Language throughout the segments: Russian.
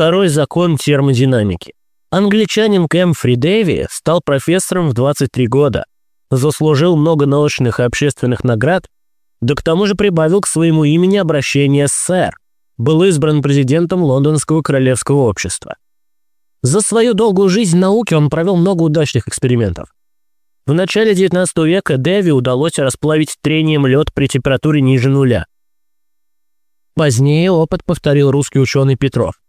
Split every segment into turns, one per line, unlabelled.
Второй закон термодинамики. Англичанин Кэмфри Дэви стал профессором в 23 года, заслужил много научных и общественных наград, да к тому же прибавил к своему имени обращение «сэр», был избран президентом Лондонского королевского общества. За свою долгую жизнь в науке он провел много удачных экспериментов. В начале 19 века Дэви удалось расплавить трением лед при температуре ниже нуля. Позднее опыт повторил русский ученый Петров.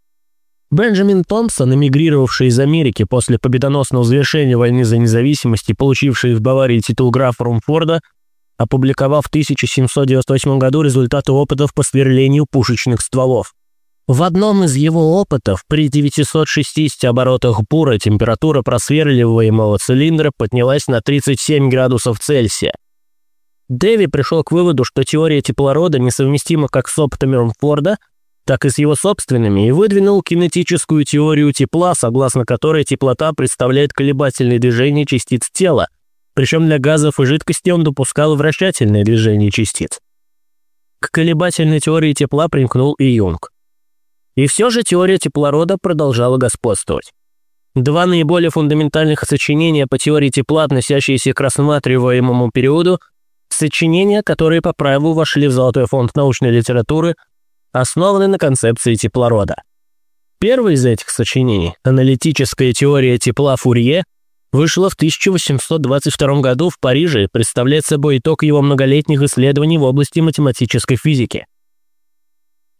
Бенджамин Томпсон, эмигрировавший из Америки после победоносного завершения войны за независимость и получивший в Баварии титул графа Румфорда, опубликовал в 1798 году результаты опытов по сверлению пушечных стволов. В одном из его опытов при 960 оборотах бура температура просверливаемого цилиндра поднялась на 37 градусов Цельсия. Дэви пришел к выводу, что теория теплорода несовместима как с опытами Румфорда – так и с его собственными, и выдвинул кинетическую теорию тепла, согласно которой теплота представляет колебательное движение частиц тела, причем для газов и жидкости он допускал вращательное движение частиц. К колебательной теории тепла примкнул и Юнг. И все же теория теплорода продолжала господствовать. Два наиболее фундаментальных сочинения по теории тепла, относящиеся к рассматриваемому периоду, сочинения, которые по праву вошли в Золотой фонд научной литературы – основаны на концепции теплорода. Первое из этих сочинений, аналитическая теория тепла Фурье, вышла в 1822 году в Париже и представляет собой итог его многолетних исследований в области математической физики.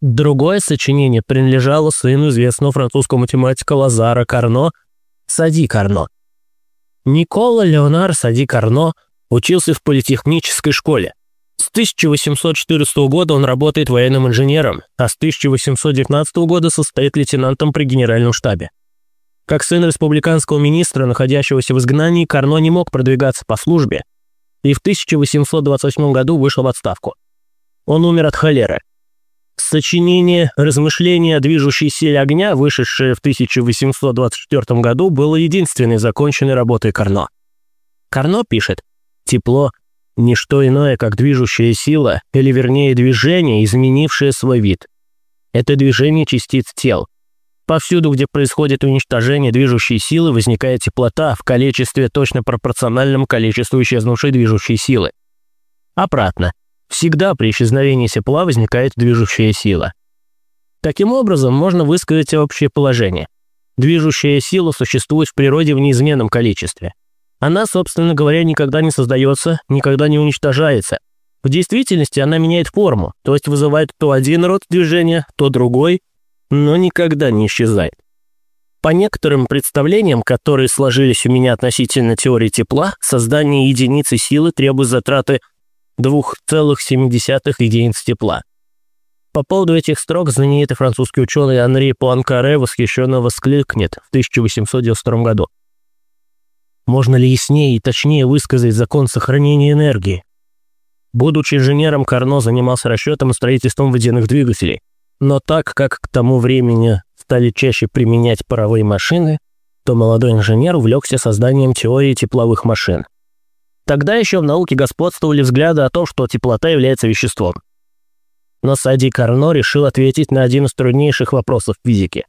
Другое сочинение принадлежало сыну известного французского математика Лазара Карно, Сади Карно. Никола Леонар Сади Карно учился в политехнической школе. С 1814 года он работает военным инженером, а с 1819 года состоит лейтенантом при генеральном штабе. Как сын республиканского министра, находящегося в изгнании, Карно не мог продвигаться по службе и в 1828 году вышел в отставку. Он умер от холеры. Сочинение «Размышления о движущей силе огня», вышедшее в 1824 году, было единственной законченной работой Карно. Карно пишет «Тепло не что иное, как движущая сила, или вернее движение, изменившее свой вид. Это движение частиц тел. Повсюду, где происходит уничтожение движущей силы, возникает теплота в количестве точно пропорциональном количеству исчезнувшей движущей силы. Обратно. Всегда при исчезновении тепла возникает движущая сила. Таким образом, можно высказать общее положение. Движущая сила существует в природе в неизменном количестве. Она, собственно говоря, никогда не создается, никогда не уничтожается. В действительности она меняет форму, то есть вызывает то один род движения, то другой, но никогда не исчезает. По некоторым представлениям, которые сложились у меня относительно теории тепла, создание единицы силы требует затраты 2,7 единиц тепла. По поводу этих строк знаменитый французский ученый Анри Пуанкаре восхищенно воскликнет в 1892 году. Можно ли яснее и точнее высказать закон сохранения энергии? Будучи инженером, Карно занимался расчетом и строительством водяных двигателей. Но так как к тому времени стали чаще применять паровые машины, то молодой инженер увлекся созданием теории тепловых машин. Тогда еще в науке господствовали взгляды о том, что теплота является веществом. Но Сади Карно решил ответить на один из труднейших вопросов физики.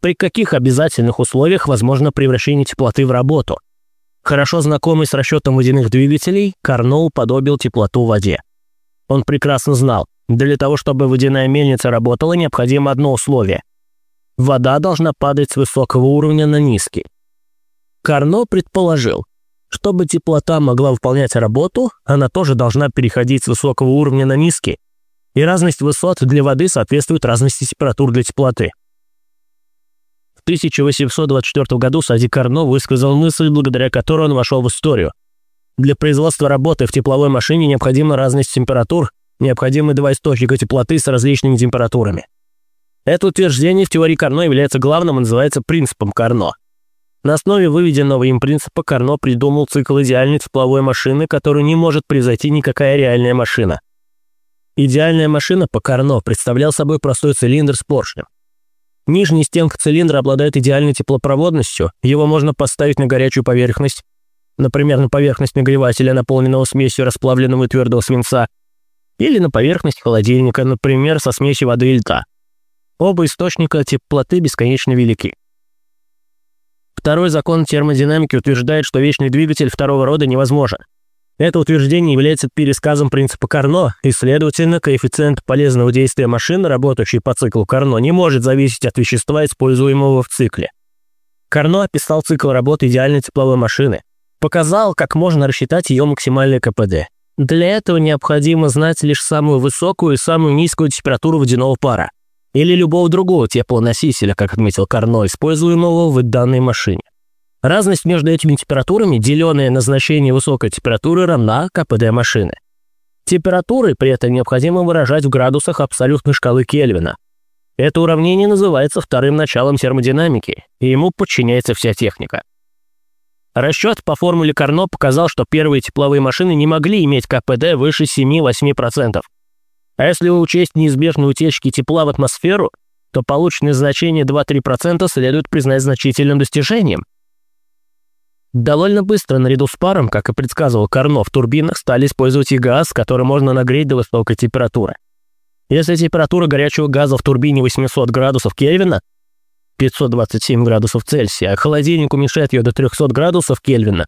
При каких обязательных условиях возможно превращение теплоты в работу – Хорошо знакомый с расчетом водяных двигателей, Карноу подобил теплоту в воде. Он прекрасно знал, для того, чтобы водяная мельница работала, необходимо одно условие. Вода должна падать с высокого уровня на низкий. Карно предположил, чтобы теплота могла выполнять работу, она тоже должна переходить с высокого уровня на низкий, и разность высот для воды соответствует разности температур для теплоты. 1824 году Сади Карно высказал мысль, благодаря которой он вошел в историю. Для производства работы в тепловой машине необходима разность температур, необходимы два источника теплоты с различными температурами. Это утверждение в теории Карно является главным и называется принципом Карно. На основе выведенного им принципа Карно придумал цикл идеальной тепловой машины, которую не может превзойти никакая реальная машина. Идеальная машина по Карно представлял собой простой цилиндр с поршнем. Нижняя стенка цилиндра обладает идеальной теплопроводностью, его можно поставить на горячую поверхность, например, на поверхность нагревателя, наполненного смесью расплавленного и твердого свинца, или на поверхность холодильника, например, со смесью воды и льда. Оба источника теплоты бесконечно велики. Второй закон термодинамики утверждает, что вечный двигатель второго рода невозможен. Это утверждение является пересказом принципа Карно, и, следовательно, коэффициент полезного действия машины, работающей по циклу Карно, не может зависеть от вещества, используемого в цикле. Карно описал цикл работы идеальной тепловой машины, показал, как можно рассчитать ее максимальный КПД. Для этого необходимо знать лишь самую высокую и самую низкую температуру водяного пара или любого другого теплоносителя, как отметил Карно, используемого в данной машине. Разность между этими температурами, деленная на значение высокой температуры, равна КПД машины. Температуры при этом необходимо выражать в градусах абсолютной шкалы Кельвина. Это уравнение называется вторым началом термодинамики, и ему подчиняется вся техника. Расчет по формуле Карно показал, что первые тепловые машины не могли иметь КПД выше 7-8%. А если учесть неизбежные утечки тепла в атмосферу, то полученное значение 2-3% следует признать значительным достижением – Довольно быстро, наряду с паром, как и предсказывал Карно, в турбинах стали использовать и газ, который можно нагреть до высокой температуры. Если температура горячего газа в турбине 800 градусов Кельвина, 527 градусов Цельсия, а холодильник уменьшает ее до 300 градусов Кельвина,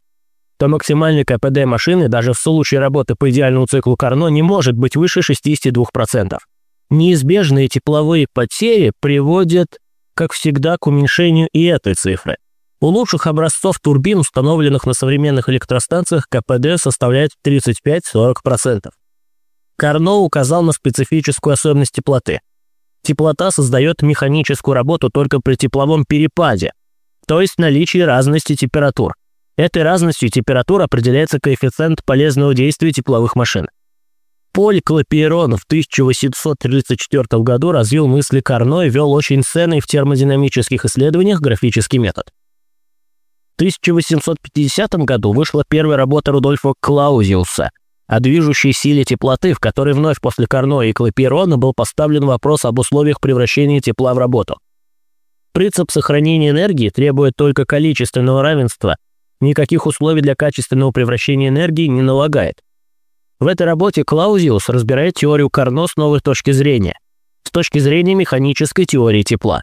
то максимальный КПД машины даже в случае работы по идеальному циклу Карно не может быть выше 62%. Неизбежные тепловые потери приводят, как всегда, к уменьшению и этой цифры – у лучших образцов турбин, установленных на современных электростанциях, КПД составляет 35-40%. Карно указал на специфическую особенность теплоты. Теплота создает механическую работу только при тепловом перепаде, то есть наличии разности температур. Этой разностью температур определяется коэффициент полезного действия тепловых машин. Поль Клапейрон в 1834 году развил мысли Карно и ввел очень ценный в термодинамических исследованиях графический метод. 1850 году вышла первая работа Рудольфа Клаузиуса о движущей силе теплоты, в которой вновь после Карно и Клапейрона был поставлен вопрос об условиях превращения тепла в работу. Принцип сохранения энергии требует только количественного равенства, никаких условий для качественного превращения энергии не налагает. В этой работе Клаузиус разбирает теорию Карно с новой точки зрения, с точки зрения механической теории тепла.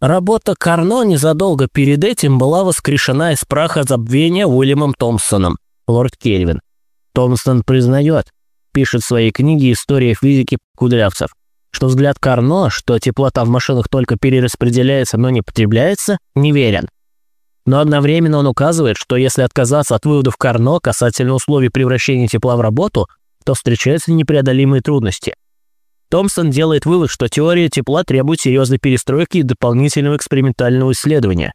Работа Карно незадолго перед этим была воскрешена из праха забвения Уильямом Томпсоном, лорд Кельвин. Томпсон признает, пишет в своей книге «История физики кудрявцев», что взгляд Карно, что теплота в машинах только перераспределяется, но не потребляется, неверен. Но одновременно он указывает, что если отказаться от выводов Карно касательно условий превращения тепла в работу, то встречаются непреодолимые трудности – Томпсон делает вывод, что теория тепла требует серьезной перестройки и дополнительного экспериментального исследования.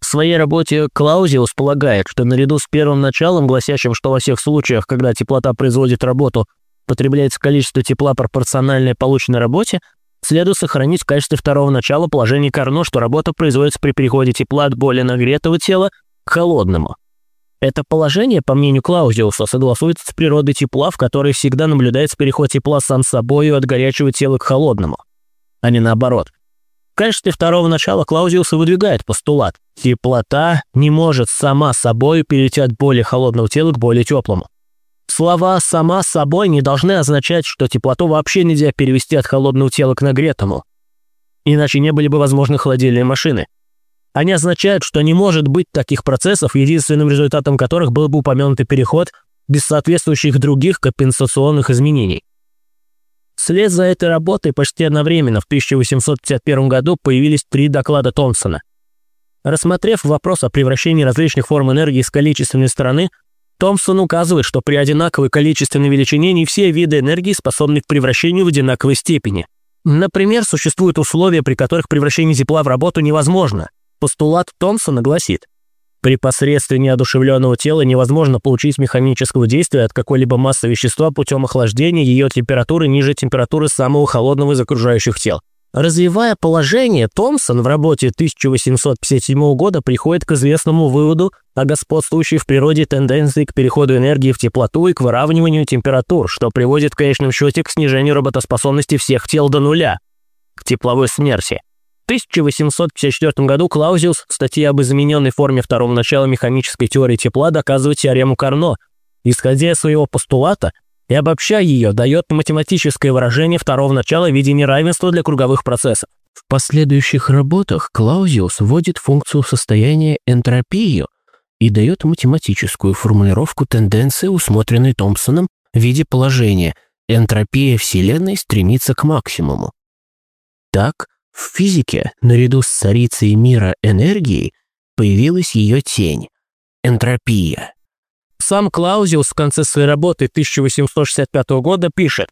В своей работе Клаузиус полагает, что наряду с первым началом, гласящим, что во всех случаях, когда теплота производит работу, потребляется количество тепла пропорциональное полученной работе, следует сохранить в качестве второго начала положение Карно, что работа производится при переходе тепла от более нагретого тела к холодному. Это положение, по мнению Клаузиуса, согласуется с природой тепла, в которой всегда наблюдается переход тепла сам собой от горячего тела к холодному, а не наоборот. В качестве второго начала Клаузиуса выдвигает постулат «теплота не может сама собой перейти от более холодного тела к более теплому». Слова «сама собой» не должны означать, что теплоту вообще нельзя перевести от холодного тела к нагретому. Иначе не были бы возможны холодильные машины. Они означают, что не может быть таких процессов, единственным результатом которых был бы упомянутый переход без соответствующих других компенсационных изменений. Вслед за этой работой почти одновременно в 1851 году появились три доклада Томпсона. Рассмотрев вопрос о превращении различных форм энергии с количественной стороны, Томпсон указывает, что при одинаковой количественной величине не все виды энергии способны к превращению в одинаковой степени. Например, существуют условия, при которых превращение тепла в работу невозможно – Постулат Томпсона гласит, при посредстве неодушевленного тела невозможно получить механического действия от какой-либо массы вещества путем охлаждения ее температуры ниже температуры самого холодного из окружающих тел. Развивая положение, Томпсон в работе 1857 года приходит к известному выводу о господствующей в природе тенденции к переходу энергии в теплоту и к выравниванию температур, что приводит в конечном счете к снижению работоспособности всех тел до нуля, к тепловой смерти. В 1854 году Клаузиус в статье об измененной форме второго начала механической теории тепла доказывает теорему Карно. Исходя из своего постулата, и, обобщая ее, дает математическое выражение второго начала в виде неравенства для круговых процессов.
В последующих работах Клаузиус вводит функцию состояния энтропию и дает математическую формулировку тенденции, усмотренной Томпсоном в виде положения «энтропия Вселенной стремится к максимуму». Так, в физике, наряду с царицей мира энергией, появилась ее тень – энтропия.
Сам Клаузиус в конце своей работы 1865 года пишет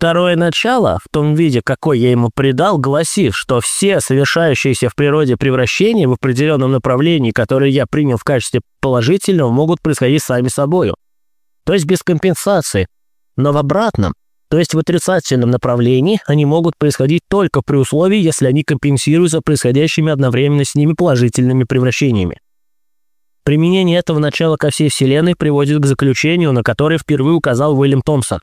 Второе начало, в том виде, какой я ему придал, гласит, что все совершающиеся в природе превращения в определенном направлении, которые я принял в качестве положительного, могут происходить сами собою. То есть без компенсации. Но в обратном, то есть в отрицательном направлении, они могут происходить только при условии, если они компенсируются происходящими одновременно с ними положительными превращениями. Применение этого начала ко всей Вселенной приводит к заключению, на которое впервые указал Уильям Томпсон.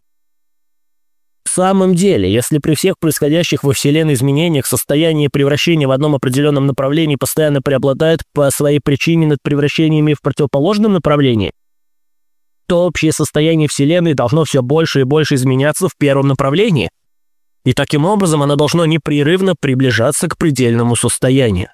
В самом деле, если при всех происходящих во Вселенной изменениях состояние превращения в одном определенном направлении постоянно преобладает по своей причине над превращениями в противоположном направлении, то общее состояние Вселенной должно все больше и больше изменяться в первом направлении, и таким образом оно должно непрерывно приближаться к предельному состоянию.